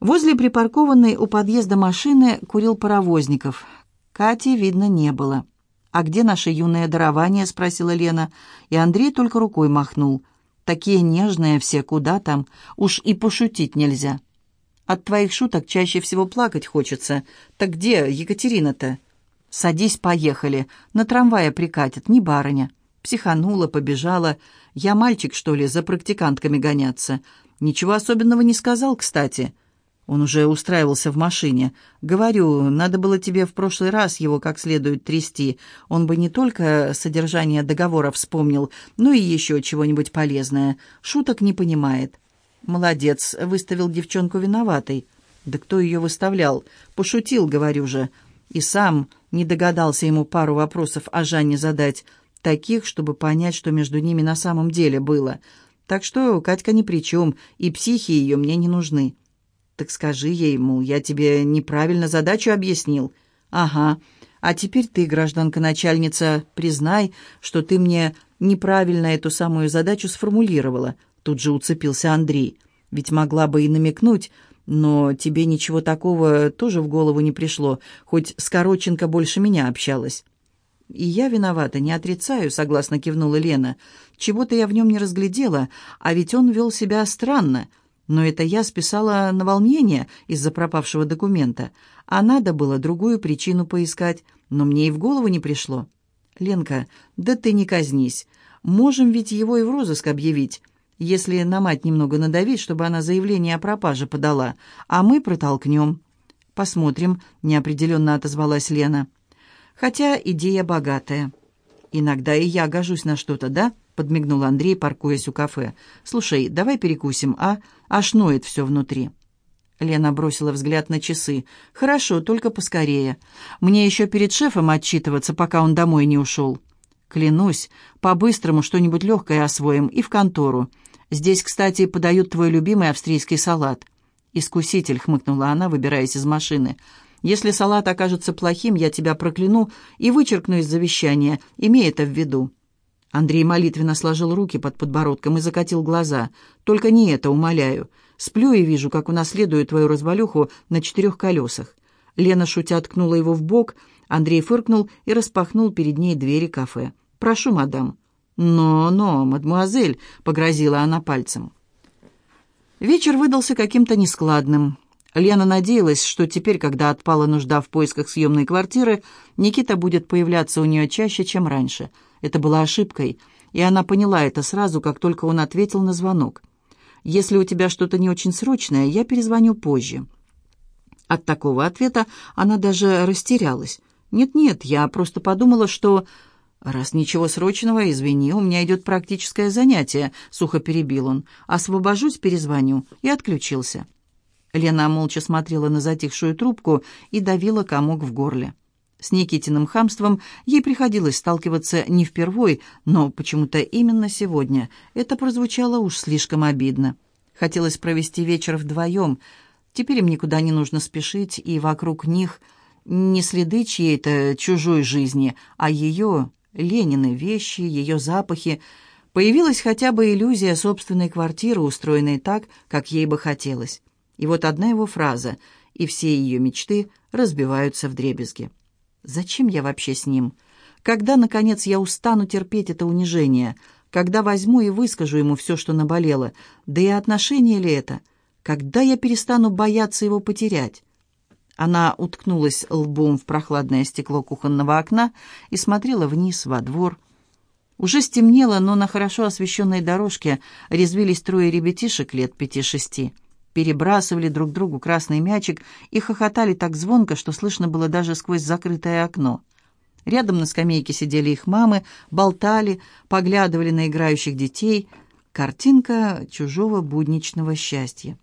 Возле припаркованной у подъезда машины курил паровозников. Кати, видно, не было. «А где наше юное дарование?» — спросила Лена. И Андрей только рукой махнул. «Такие нежные все, куда там? Уж и пошутить нельзя. От твоих шуток чаще всего плакать хочется. Так где Екатерина-то?» «Садись, поехали. На трамвае прикатят, не барыня». Психанула, побежала. «Я мальчик, что ли, за практикантками гоняться?» «Ничего особенного не сказал, кстати». Он уже устраивался в машине. Говорю, надо было тебе в прошлый раз его как следует трясти. Он бы не только содержание договора вспомнил, но и еще чего-нибудь полезное. Шуток не понимает. Молодец, выставил девчонку виноватой. Да кто ее выставлял? Пошутил, говорю же. И сам не догадался ему пару вопросов о Жанне задать. Таких, чтобы понять, что между ними на самом деле было. Так что Катька ни при чем, и психи ее мне не нужны. «Так скажи ей, мол, я тебе неправильно задачу объяснил». «Ага. А теперь ты, гражданка-начальница, признай, что ты мне неправильно эту самую задачу сформулировала». Тут же уцепился Андрей. «Ведь могла бы и намекнуть, но тебе ничего такого тоже в голову не пришло, хоть Скороченко больше меня общалась». «И я виновата, не отрицаю», — согласно кивнула Лена. «Чего-то я в нем не разглядела, а ведь он вел себя странно. Но это я списала на волнение из-за пропавшего документа, а надо было другую причину поискать, но мне и в голову не пришло. «Ленка, да ты не казнись. Можем ведь его и в розыск объявить, если на мать немного надавить, чтобы она заявление о пропаже подала, а мы протолкнем». «Посмотрим», — неопределенно отозвалась Лена. «Хотя идея богатая. Иногда и я гожусь на что-то, да?» подмигнул Андрей, паркуясь у кафе. «Слушай, давай перекусим, а? Аж ноет все внутри». Лена бросила взгляд на часы. «Хорошо, только поскорее. Мне еще перед шефом отчитываться, пока он домой не ушел. Клянусь, по-быстрому что-нибудь легкое освоим и в контору. Здесь, кстати, подают твой любимый австрийский салат». «Искуситель», — хмыкнула она, выбираясь из машины. «Если салат окажется плохим, я тебя прокляну и вычеркну из завещания, имей это в виду». Андрей молитвенно сложил руки под подбородком и закатил глаза. «Только не это, умоляю. Сплю и вижу, как унаследую твою развалюху на четырех колесах». Лена, шутя, ткнула его в бок. Андрей фыркнул и распахнул перед ней двери кафе. «Прошу, мадам». «Но-но, мадмуазель», — погрозила она пальцем. Вечер выдался каким-то нескладным. Лена надеялась, что теперь, когда отпала нужда в поисках съемной квартиры, Никита будет появляться у нее чаще, чем раньше. Это была ошибкой, и она поняла это сразу, как только он ответил на звонок. «Если у тебя что-то не очень срочное, я перезвоню позже». От такого ответа она даже растерялась. «Нет-нет, я просто подумала, что...» «Раз ничего срочного, извини, у меня идет практическое занятие», — сухо перебил он. «Освобожусь, перезвоню». И отключился. Лена молча смотрела на затихшую трубку и давила комок в горле. С Никитиным хамством ей приходилось сталкиваться не впервой, но почему-то именно сегодня это прозвучало уж слишком обидно. Хотелось провести вечер вдвоем. Теперь им никуда не нужно спешить, и вокруг них не следы чьей-то чужой жизни, а ее, Ленины вещи, ее запахи. Появилась хотя бы иллюзия собственной квартиры, устроенной так, как ей бы хотелось. И вот одна его фраза, и все ее мечты разбиваются в дребезги. «Зачем я вообще с ним? Когда, наконец, я устану терпеть это унижение? Когда возьму и выскажу ему все, что наболело? Да и отношение ли это? Когда я перестану бояться его потерять?» Она уткнулась лбом в прохладное стекло кухонного окна и смотрела вниз, во двор. Уже стемнело, но на хорошо освещенной дорожке резвились трое ребятишек лет пяти-шести перебрасывали друг другу красный мячик и хохотали так звонко, что слышно было даже сквозь закрытое окно. Рядом на скамейке сидели их мамы, болтали, поглядывали на играющих детей. Картинка чужого будничного счастья.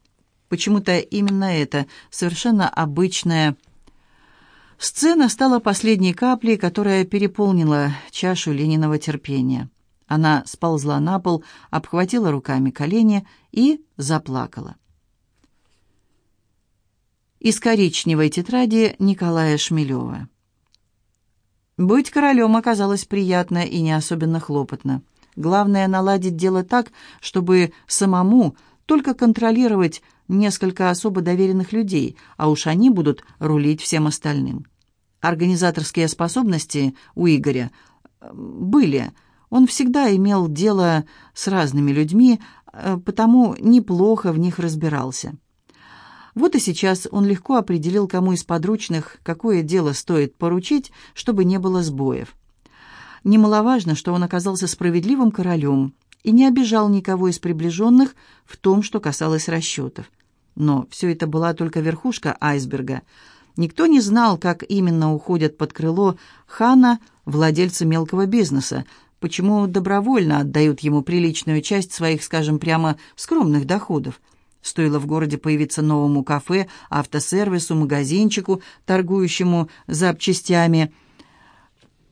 Почему-то именно эта совершенно обычная сцена стала последней каплей, которая переполнила чашу Лениного терпения. Она сползла на пол, обхватила руками колени и заплакала из коричневой тетради Николая Шмелева. Быть королем оказалось приятно и не особенно хлопотно. Главное наладить дело так, чтобы самому только контролировать несколько особо доверенных людей, а уж они будут рулить всем остальным. Организаторские способности у Игоря э, были. Он всегда имел дело с разными людьми, э, потому неплохо в них разбирался. Вот и сейчас он легко определил, кому из подручных какое дело стоит поручить, чтобы не было сбоев. Немаловажно, что он оказался справедливым королем и не обижал никого из приближенных в том, что касалось расчетов. Но все это была только верхушка айсберга. Никто не знал, как именно уходят под крыло хана владельцы мелкого бизнеса, почему добровольно отдают ему приличную часть своих, скажем прямо, скромных доходов – Стоило в городе появиться новому кафе, автосервису, магазинчику, торгующему запчастями,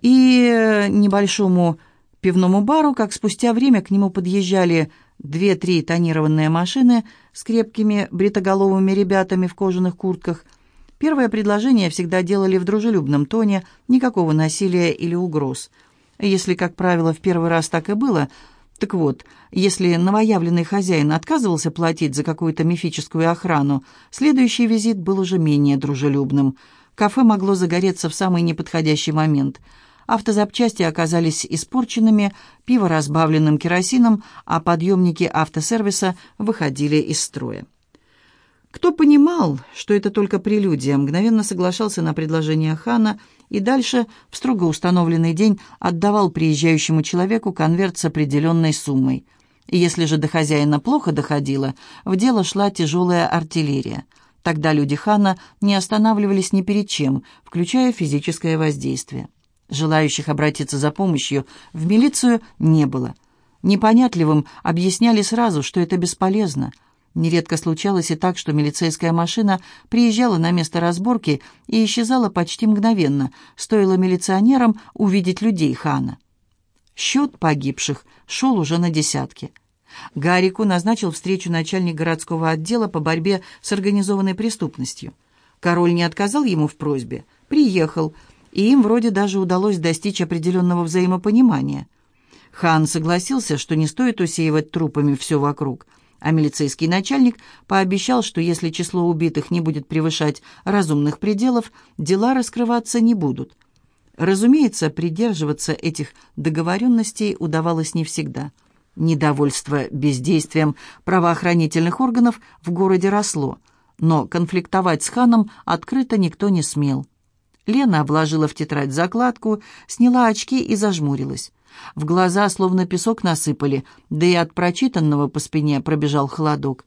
и э, небольшому пивному бару, как спустя время к нему подъезжали две-три тонированные машины с крепкими бритоголовыми ребятами в кожаных куртках. Первое предложение всегда делали в дружелюбном тоне, никакого насилия или угроз. Если, как правило, в первый раз так и было – так вот, если новоявленный хозяин отказывался платить за какую-то мифическую охрану, следующий визит был уже менее дружелюбным. Кафе могло загореться в самый неподходящий момент. Автозапчасти оказались испорченными, пиво разбавленным керосином, а подъемники автосервиса выходили из строя. Кто понимал, что это только прелюдия, мгновенно соглашался на предложение хана – и дальше в строго установленный день отдавал приезжающему человеку конверт с определенной суммой. И если же до хозяина плохо доходило, в дело шла тяжелая артиллерия. Тогда люди хана не останавливались ни перед чем, включая физическое воздействие. Желающих обратиться за помощью в милицию не было. Непонятливым объясняли сразу, что это бесполезно – Нередко случалось и так, что милицейская машина приезжала на место разборки и исчезала почти мгновенно, стоило милиционерам увидеть людей хана. Счет погибших шел уже на десятки. Гарику назначил встречу начальник городского отдела по борьбе с организованной преступностью. Король не отказал ему в просьбе, приехал, и им вроде даже удалось достичь определенного взаимопонимания. Хан согласился, что не стоит усеивать трупами все вокруг – а милицейский начальник пообещал, что если число убитых не будет превышать разумных пределов, дела раскрываться не будут. Разумеется, придерживаться этих договоренностей удавалось не всегда. Недовольство бездействием правоохранительных органов в городе росло, но конфликтовать с ханом открыто никто не смел. Лена обложила в тетрадь закладку, сняла очки и зажмурилась. В глаза словно песок насыпали, да и от прочитанного по спине пробежал холодок.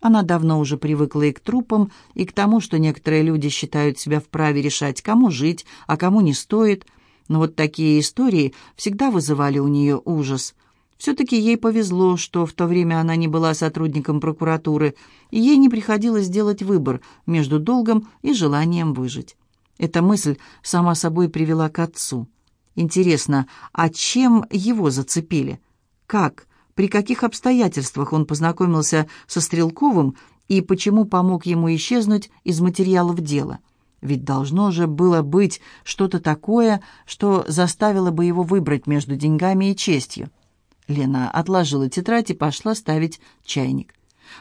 Она давно уже привыкла и к трупам, и к тому, что некоторые люди считают себя вправе решать, кому жить, а кому не стоит. Но вот такие истории всегда вызывали у нее ужас. Все-таки ей повезло, что в то время она не была сотрудником прокуратуры, и ей не приходилось делать выбор между долгом и желанием выжить. Эта мысль сама собой привела к отцу. Интересно, а чем его зацепили? Как, при каких обстоятельствах он познакомился со Стрелковым и почему помог ему исчезнуть из материалов дела? Ведь должно же было быть что-то такое, что заставило бы его выбрать между деньгами и честью. Лена отложила тетрадь и пошла ставить чайник.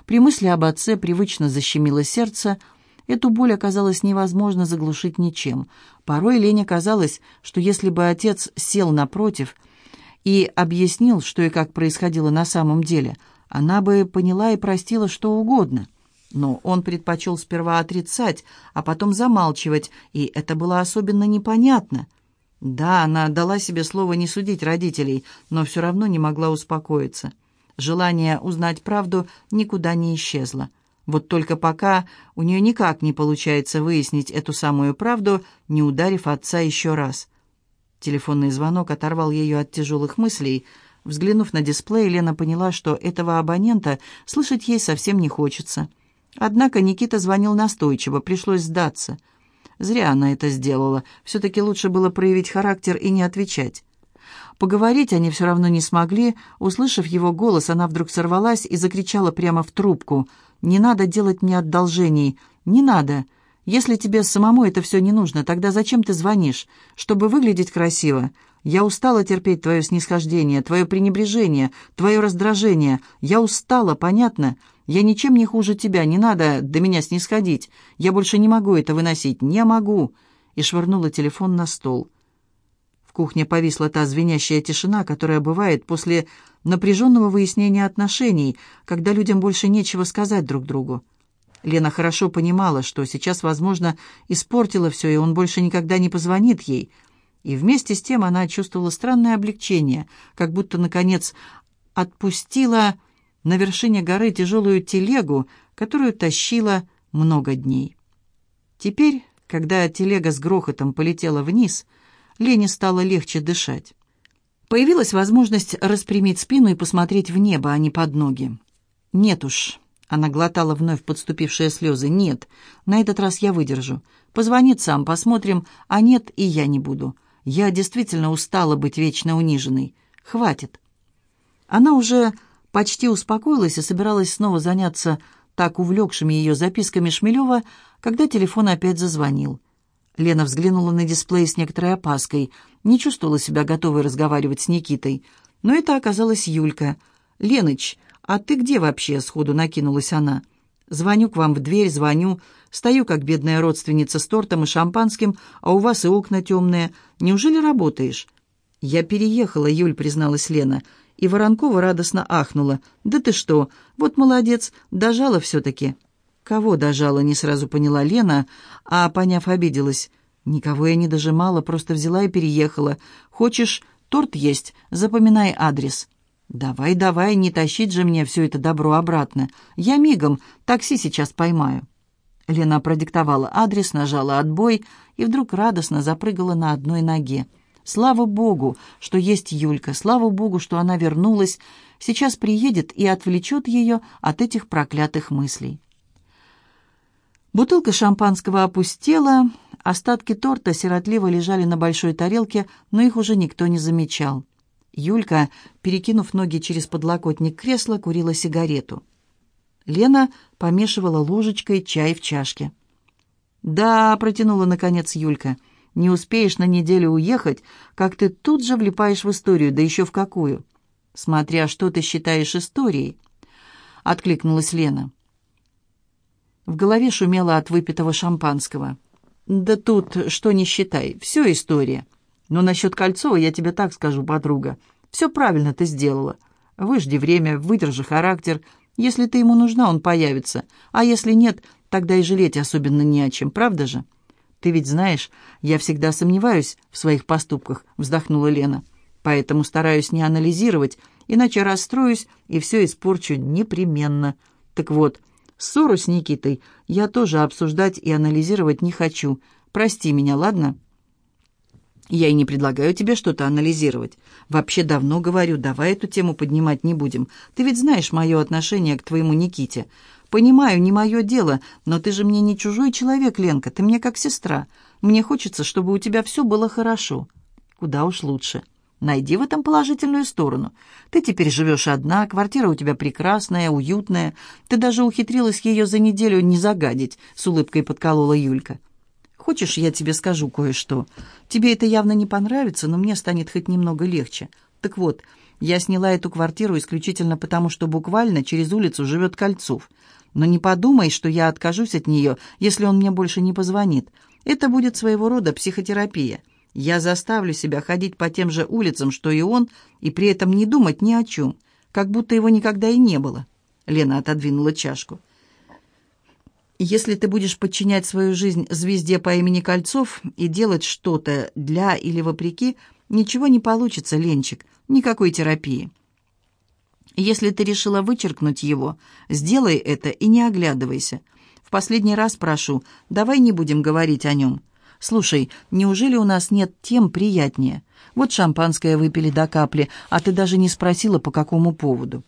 При мысли об отце привычно защемило сердце – Эту боль оказалось невозможно заглушить ничем. Порой Лене казалось, что если бы отец сел напротив и объяснил, что и как происходило на самом деле, она бы поняла и простила что угодно. Но он предпочел сперва отрицать, а потом замалчивать, и это было особенно непонятно. Да, она дала себе слово не судить родителей, но все равно не могла успокоиться. Желание узнать правду никуда не исчезло. Вот только пока у нее никак не получается выяснить эту самую правду, не ударив отца еще раз. Телефонный звонок оторвал ее от тяжелых мыслей. Взглянув на дисплей, Лена поняла, что этого абонента слышать ей совсем не хочется. Однако Никита звонил настойчиво, пришлось сдаться. Зря она это сделала. Все-таки лучше было проявить характер и не отвечать. Поговорить они все равно не смогли. Услышав его голос, она вдруг сорвалась и закричала прямо в трубку — не надо делать мне одолжений. Не надо. Если тебе самому это все не нужно, тогда зачем ты звонишь? Чтобы выглядеть красиво. Я устала терпеть твое снисхождение, твое пренебрежение, твое раздражение. Я устала, понятно? Я ничем не хуже тебя, не надо до меня снисходить. Я больше не могу это выносить, не могу!» И швырнула телефон на стол. В кухне повисла та звенящая тишина, которая бывает после напряженного выяснения отношений, когда людям больше нечего сказать друг другу. Лена хорошо понимала, что сейчас, возможно, испортила все, и он больше никогда не позвонит ей. И вместе с тем она чувствовала странное облегчение, как будто, наконец, отпустила на вершине горы тяжелую телегу, которую тащила много дней. Теперь, когда телега с грохотом полетела вниз, Лене стало легче дышать. Появилась возможность распрямить спину и посмотреть в небо, а не под ноги. «Нет уж», — она глотала вновь подступившие слезы, — «нет, на этот раз я выдержу. Позвонит сам, посмотрим, а нет, и я не буду. Я действительно устала быть вечно униженной. Хватит». Она уже почти успокоилась и собиралась снова заняться так увлекшими ее записками Шмелева, когда телефон опять зазвонил. Лена взглянула на дисплей с некоторой опаской, не чувствовала себя готовой разговаривать с Никитой. Но это оказалась Юлька. «Леныч, а ты где вообще?» — сходу накинулась она. «Звоню к вам в дверь, звоню. Стою, как бедная родственница, с тортом и шампанским, а у вас и окна темные. Неужели работаешь?» «Я переехала», — Юль призналась Лена. И Воронкова радостно ахнула. «Да ты что! Вот молодец! Дожала все-таки!» Кого дожала, не сразу поняла Лена, а, поняв, обиделась. Никого я не дожимала, просто взяла и переехала. Хочешь, торт есть? Запоминай адрес. Давай, давай, не тащить же мне все это добро обратно. Я мигом, такси сейчас поймаю. Лена продиктовала адрес, нажала отбой и вдруг радостно запрыгала на одной ноге. Слава богу, что есть Юлька, слава богу, что она вернулась. Сейчас приедет и отвлечет ее от этих проклятых мыслей. Бутылка шампанского опустела, остатки торта сиротливо лежали на большой тарелке, но их уже никто не замечал. Юлька, перекинув ноги через подлокотник кресла, курила сигарету. Лена помешивала ложечкой чай в чашке. «Да», — протянула наконец Юлька, — «не успеешь на неделю уехать, как ты тут же влипаешь в историю, да еще в какую». «Смотря что ты считаешь историей», — откликнулась Лена. В голове шумело от выпитого шампанского. «Да тут, что не считай, все история. Но насчет Кольцова я тебе так скажу, подруга. Все правильно ты сделала. Выжди время, выдержи характер. Если ты ему нужна, он появится. А если нет, тогда и жалеть особенно не о чем, правда же?» «Ты ведь знаешь, я всегда сомневаюсь в своих поступках», — вздохнула Лена. «Поэтому стараюсь не анализировать, иначе расстроюсь и все испорчу непременно. Так вот, Ссору с Никитой я тоже обсуждать и анализировать не хочу. Прости меня, ладно? Я и не предлагаю тебе что-то анализировать. Вообще давно говорю, давай эту тему поднимать не будем. Ты ведь знаешь мое отношение к твоему Никите. Понимаю, не мое дело, но ты же мне не чужой человек, Ленка, ты мне как сестра. Мне хочется, чтобы у тебя все было хорошо. Куда уж лучше». Найди в этом положительную сторону. Ты теперь живешь одна, квартира у тебя прекрасная, уютная. Ты даже ухитрилась ее за неделю не загадить», — с улыбкой подколола Юлька. «Хочешь, я тебе скажу кое-что? Тебе это явно не понравится, но мне станет хоть немного легче. Так вот, я сняла эту квартиру исключительно потому, что буквально через улицу живет Кольцов. Но не подумай, что я откажусь от нее, если он мне больше не позвонит. Это будет своего рода психотерапия». Я заставлю себя ходить по тем же улицам, что и он, и при этом не думать ни о чем, как будто его никогда и не было». Лена отодвинула чашку. «Если ты будешь подчинять свою жизнь звезде по имени Кольцов и делать что-то для или вопреки, ничего не получится, Ленчик, никакой терапии. Если ты решила вычеркнуть его, сделай это и не оглядывайся. В последний раз прошу, давай не будем говорить о нем. «Слушай, неужели у нас нет тем приятнее? Вот шампанское выпили до капли, а ты даже не спросила, по какому поводу».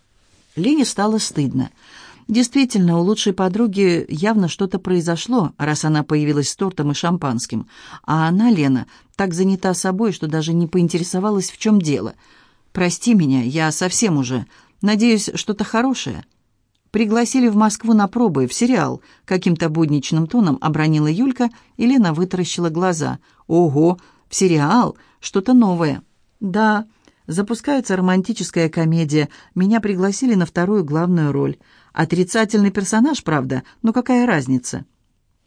Лене стало стыдно. Действительно, у лучшей подруги явно что-то произошло, раз она появилась с тортом и шампанским. А она, Лена, так занята собой, что даже не поинтересовалась, в чем дело. «Прости меня, я совсем уже. Надеюсь, что-то хорошее» пригласили в Москву на пробы, в сериал», — каким-то будничным тоном обронила Юлька, и Лена вытаращила глаза. «Ого, в сериал? Что-то новое». «Да, запускается романтическая комедия. Меня пригласили на вторую главную роль. Отрицательный персонаж, правда, но какая разница?»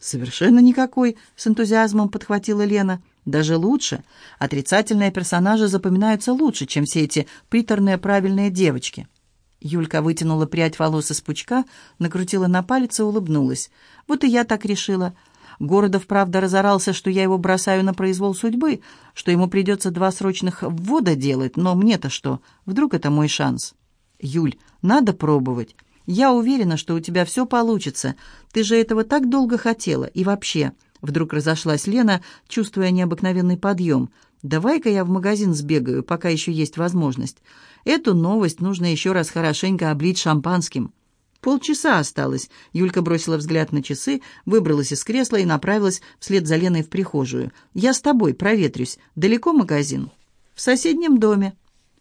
«Совершенно никакой», — с энтузиазмом подхватила Лена. «Даже лучше. Отрицательные персонажи запоминаются лучше, чем все эти приторные правильные девочки». Юлька вытянула прядь волос из пучка, накрутила на палец и улыбнулась. «Вот и я так решила. Городов, правда, разорался, что я его бросаю на произвол судьбы, что ему придется два срочных ввода делать, но мне-то что? Вдруг это мой шанс?» «Юль, надо пробовать. Я уверена, что у тебя все получится. Ты же этого так долго хотела. И вообще...» Вдруг разошлась Лена, чувствуя необыкновенный подъем. Давай-ка я в магазин сбегаю, пока еще есть возможность. Эту новость нужно еще раз хорошенько облить шампанским. Полчаса осталось. Юлька бросила взгляд на часы, выбралась из кресла и направилась вслед за Леной в прихожую. «Я с тобой проветрюсь. Далеко магазин?» «В соседнем доме».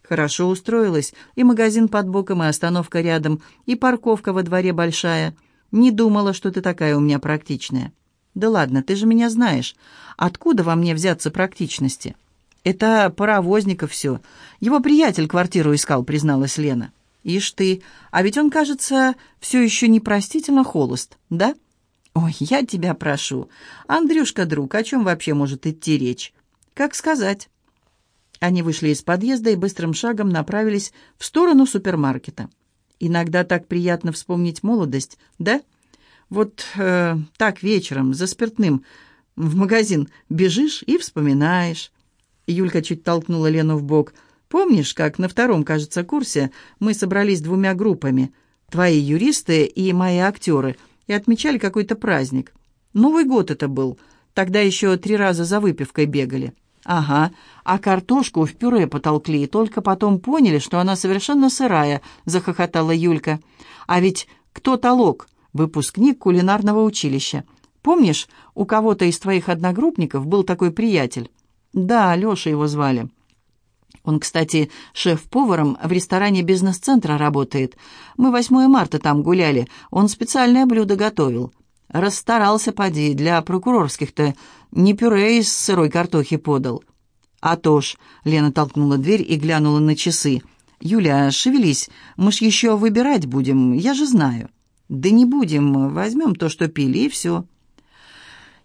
Хорошо устроилась. И магазин под боком, и остановка рядом, и парковка во дворе большая. Не думала, что ты такая у меня практичная. «Да ладно, ты же меня знаешь. Откуда во мне взяться практичности?» «Это паровозников все. Его приятель квартиру искал», — призналась Лена. «Ишь ты, а ведь он, кажется, все еще непростительно холост, да?» «Ой, я тебя прошу. Андрюшка, друг, о чем вообще может идти речь?» «Как сказать?» Они вышли из подъезда и быстрым шагом направились в сторону супермаркета. «Иногда так приятно вспомнить молодость, да?» «Вот э, так вечером, за спиртным, в магазин бежишь и вспоминаешь». Юлька чуть толкнула Лену в бок. «Помнишь, как на втором, кажется, курсе мы собрались двумя группами? Твои юристы и мои актеры. И отмечали какой-то праздник. Новый год это был. Тогда еще три раза за выпивкой бегали». «Ага, а картошку в пюре потолкли, и только потом поняли, что она совершенно сырая», — захохотала Юлька. «А ведь кто толок? Выпускник кулинарного училища. Помнишь, у кого-то из твоих одногруппников был такой приятель?» Да, Леша его звали. Он, кстати, шеф-поваром в ресторане бизнес-центра работает. Мы 8 марта там гуляли. Он специальное блюдо готовил. Расстарался, поди, для прокурорских-то. Не пюре из сырой картохи подал. А то ж, Лена толкнула дверь и глянула на часы. «Юля, шевелись, мы ж еще выбирать будем, я же знаю». «Да не будем, возьмем то, что пили, и все».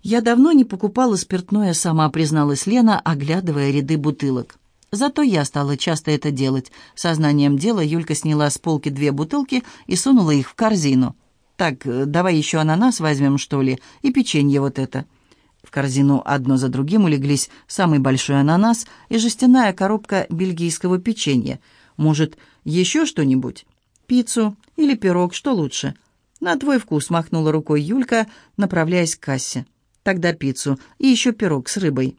«Я давно не покупала спиртное», — сама призналась Лена, оглядывая ряды бутылок. «Зато я стала часто это делать». Сознанием дела Юлька сняла с полки две бутылки и сунула их в корзину. «Так, э, давай еще ананас возьмем, что ли, и печенье вот это». В корзину одно за другим улеглись самый большой ананас и жестяная коробка бельгийского печенья. «Может, еще что-нибудь? Пиццу или пирог, что лучше?» «На твой вкус», — махнула рукой Юлька, направляясь к кассе тогда пиццу и еще пирог с рыбой».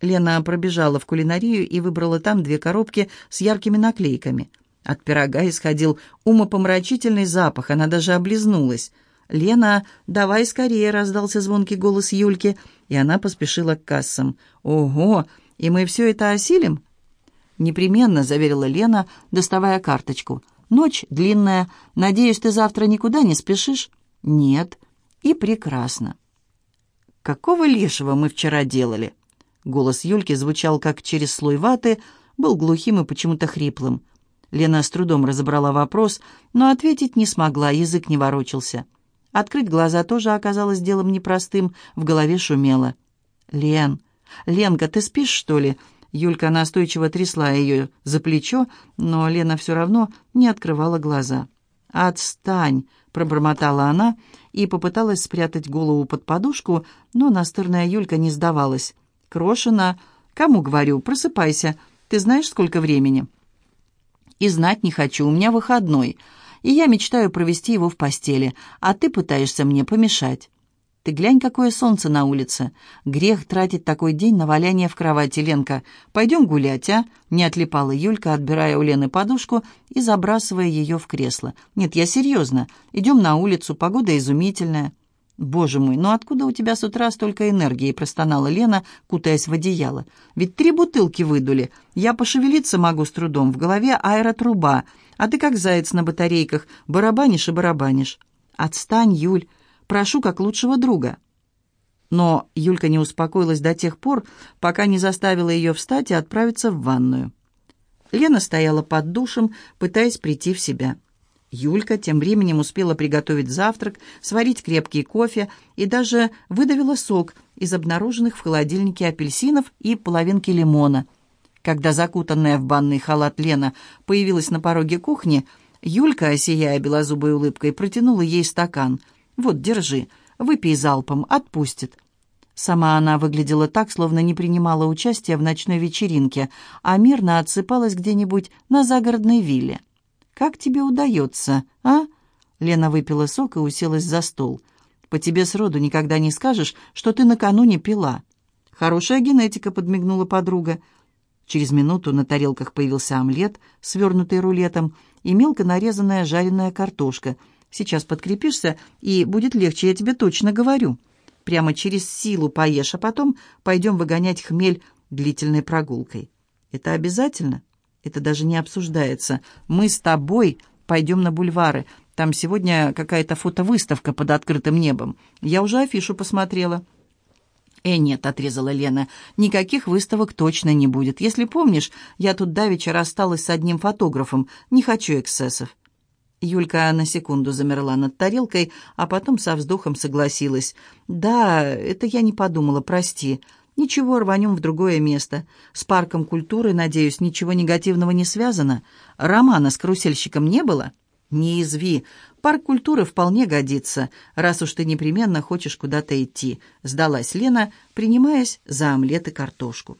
Лена пробежала в кулинарию и выбрала там две коробки с яркими наклейками. От пирога исходил умопомрачительный запах, она даже облизнулась. «Лена, давай скорее!» — раздался звонкий голос Юльки, и она поспешила к кассам. «Ого! И мы все это осилим?» «Непременно», — заверила Лена, доставая карточку. «Ночь длинная. Надеюсь, ты завтра никуда не спешишь?» «Нет». «И прекрасно». «Какого лешего мы вчера делали?» Голос Юльки звучал как через слой ваты, был глухим и почему-то хриплым. Лена с трудом разобрала вопрос, но ответить не смогла, язык не ворочался. Открыть глаза тоже оказалось делом непростым, в голове шумело. «Лен, Ленка, ты спишь, что ли?» Юлька настойчиво трясла ее за плечо, но Лена все равно не открывала глаза. «Отстань!» — пробормотала она и попыталась спрятать голову под подушку, но настырная Юлька не сдавалась. «Крошина! Кому говорю? Просыпайся! Ты знаешь, сколько времени?» «И знать не хочу, у меня выходной, и я мечтаю провести его в постели, а ты пытаешься мне помешать». Ты глянь, какое солнце на улице. Грех тратить такой день на валяние в кровати, Ленка. Пойдем гулять, а?» Не отлипала Юлька, отбирая у Лены подушку и забрасывая ее в кресло. «Нет, я серьезно. Идем на улицу, погода изумительная». «Боже мой, ну откуда у тебя с утра столько энергии?» – простонала Лена, кутаясь в одеяло. «Ведь три бутылки выдули. Я пошевелиться могу с трудом. В голове аэротруба. А ты как заяц на батарейках. Барабанишь и барабанишь». «Отстань, Юль прошу как лучшего друга». Но Юлька не успокоилась до тех пор, пока не заставила ее встать и отправиться в ванную. Лена стояла под душем, пытаясь прийти в себя. Юлька тем временем успела приготовить завтрак, сварить крепкий кофе и даже выдавила сок из обнаруженных в холодильнике апельсинов и половинки лимона. Когда закутанная в банный халат Лена появилась на пороге кухни, Юлька, осияя белозубой улыбкой, протянула ей стакан – вот, держи, выпей залпом, отпустит». Сама она выглядела так, словно не принимала участия в ночной вечеринке, а мирно отсыпалась где-нибудь на загородной вилле. «Как тебе удается, а?» Лена выпила сок и уселась за стол. «По тебе сроду никогда не скажешь, что ты накануне пила». «Хорошая генетика», — подмигнула подруга. Через минуту на тарелках появился омлет, свернутый рулетом, и мелко нарезанная жареная картошка — Сейчас подкрепишься, и будет легче, я тебе точно говорю. Прямо через силу поешь, а потом пойдем выгонять хмель длительной прогулкой. Это обязательно? Это даже не обсуждается. Мы с тобой пойдем на бульвары. Там сегодня какая-то фотовыставка под открытым небом. Я уже афишу посмотрела». «Э, нет», — отрезала Лена, — «никаких выставок точно не будет. Если помнишь, я тут давеча рассталась с одним фотографом. Не хочу эксцессов». Юлька на секунду замерла над тарелкой, а потом со вздохом согласилась. «Да, это я не подумала, прости. Ничего, рванем в другое место. С парком культуры, надеюсь, ничего негативного не связано. Романа с карусельщиком не было?» «Не изви. Парк культуры вполне годится, раз уж ты непременно хочешь куда-то идти», — сдалась Лена, принимаясь за омлет и картошку.